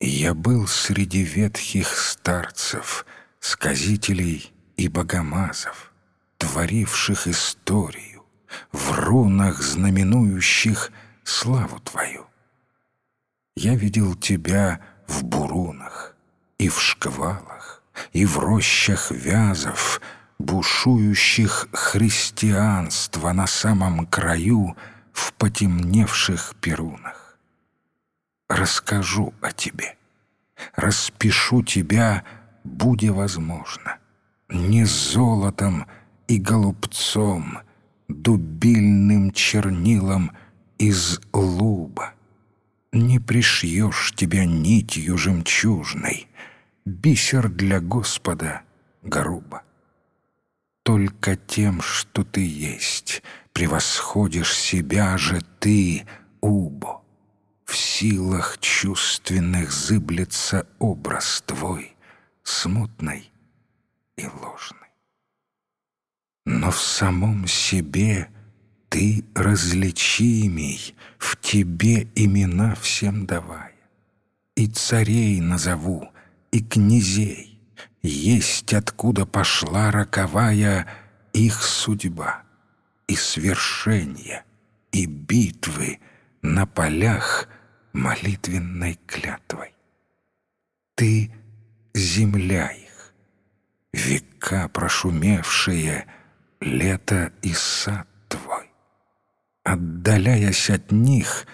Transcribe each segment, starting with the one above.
Я был среди ветхих старцев, сказителей и богомазов, творивших историю, в рунах знаменующих славу Твою. Я видел Тебя в бурунах и в шквалах, и в рощах вязов, бушующих христианства на самом краю в потемневших перунах. Расскажу о тебе, распишу тебя, буде возможно, не золотом и голубцом, дубильным чернилом из луба. Не пришьешь тебя нитью жемчужной, бисер для Господа грубо. Только тем, что ты есть, превосходишь себя же ты, Убо. Силах чувственных зыблется образ твой, смутный и ложный. Но в самом себе ты различимей, в тебе имена всем давая. И царей назову, и князей, есть откуда пошла роковая их судьба, и свершение, и битвы на полях молитвенной клятвой. Ты — земля их, века прошумевшие, лето и сад твой. Отдаляясь от них,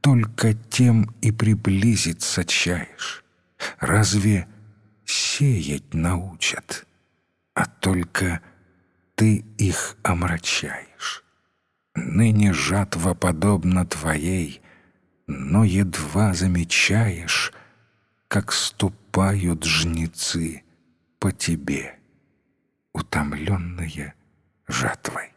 только тем и приблизиться чаешь. Разве сеять научат, а только ты их омрачаешь. Ныне жатва подобна твоей, но едва замечаешь, как ступают жнецы по тебе, утомленные жатвой.